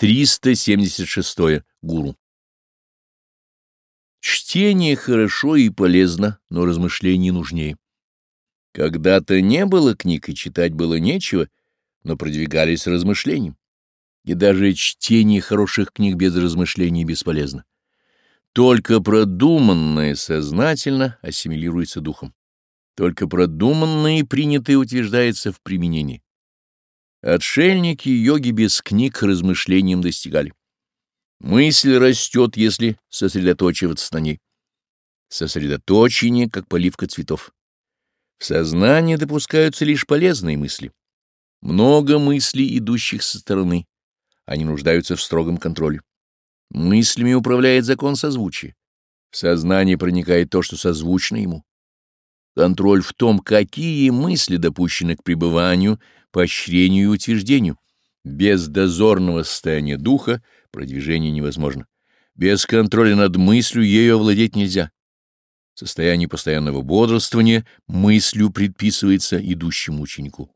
376. Гуру. Чтение хорошо и полезно, но размышление нужнее. Когда-то не было книг и читать было нечего, но продвигались размышлением. И даже чтение хороших книг без размышлений бесполезно. Только продуманное сознательно ассимилируется духом. Только продуманное и принятое утверждается в применении. Отшельники йоги без книг размышлением достигали. Мысль растет, если сосредоточиваться на ней. Сосредоточение, как поливка цветов. В сознании допускаются лишь полезные мысли. Много мыслей, идущих со стороны. Они нуждаются в строгом контроле. Мыслями управляет закон созвучия. В сознание проникает то, что созвучно ему. Контроль в том, какие мысли допущены к пребыванию, поощрению и утверждению. Без дозорного состояния духа продвижение невозможно. Без контроля над мыслью ею овладеть нельзя. В состоянии постоянного бодрствования мыслью предписывается идущему ученику.